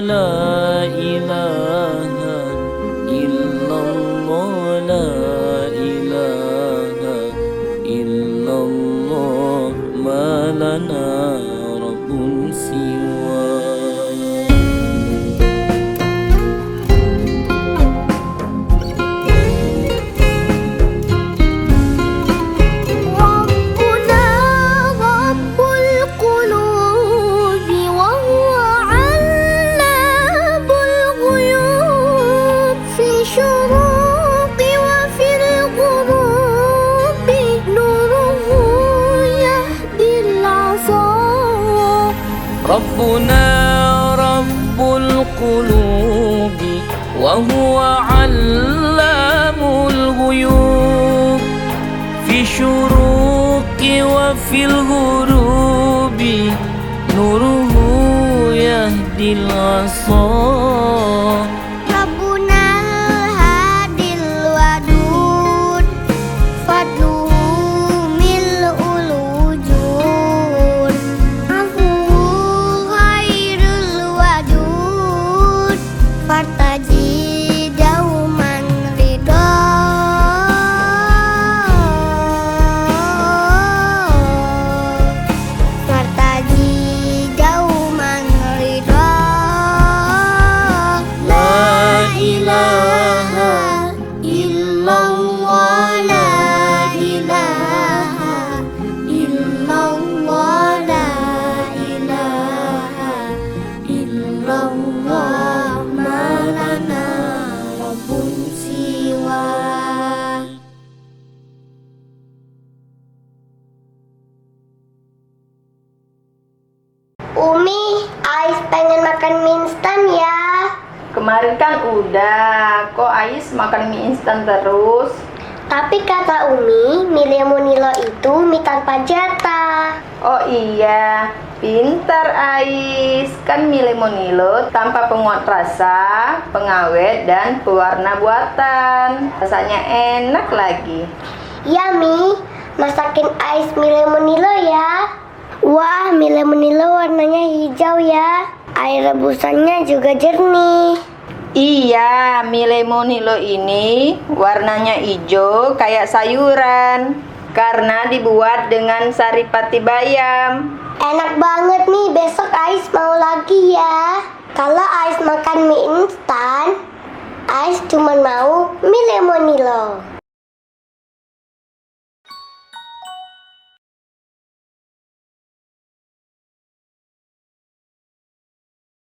لا إله إلا الله لا إله إلا الله ما لنا ربنا رب القلوب وهو علام الغيوب في شروق وفي الغروب نوره يهدي العصا malana siwa Umi, Ais pengen makan mie instan ya. Kemarin kan udah, kok Ais makan mie instan terus? Tapi kata Umi, mie lemonilo itu mie tanpa jatah. Oh iya, pintar Ais. Kan mie lemonilo tanpa penguat rasa, pengawet, dan pewarna buatan. Rasanya enak lagi. Ya Mi, masakin ais mie lemonilo ya. Wah, mie lemonilo warnanya hijau ya. Air rebusannya juga jernih. Iya, mie lemonilo ini warnanya hijau kayak sayuran. Karena dibuat dengan saripati bayam. Enak banget nih, besok Ais mau lagi ya. Kalau Ais makan mie instan, Ais cuma mau mie lemonilo.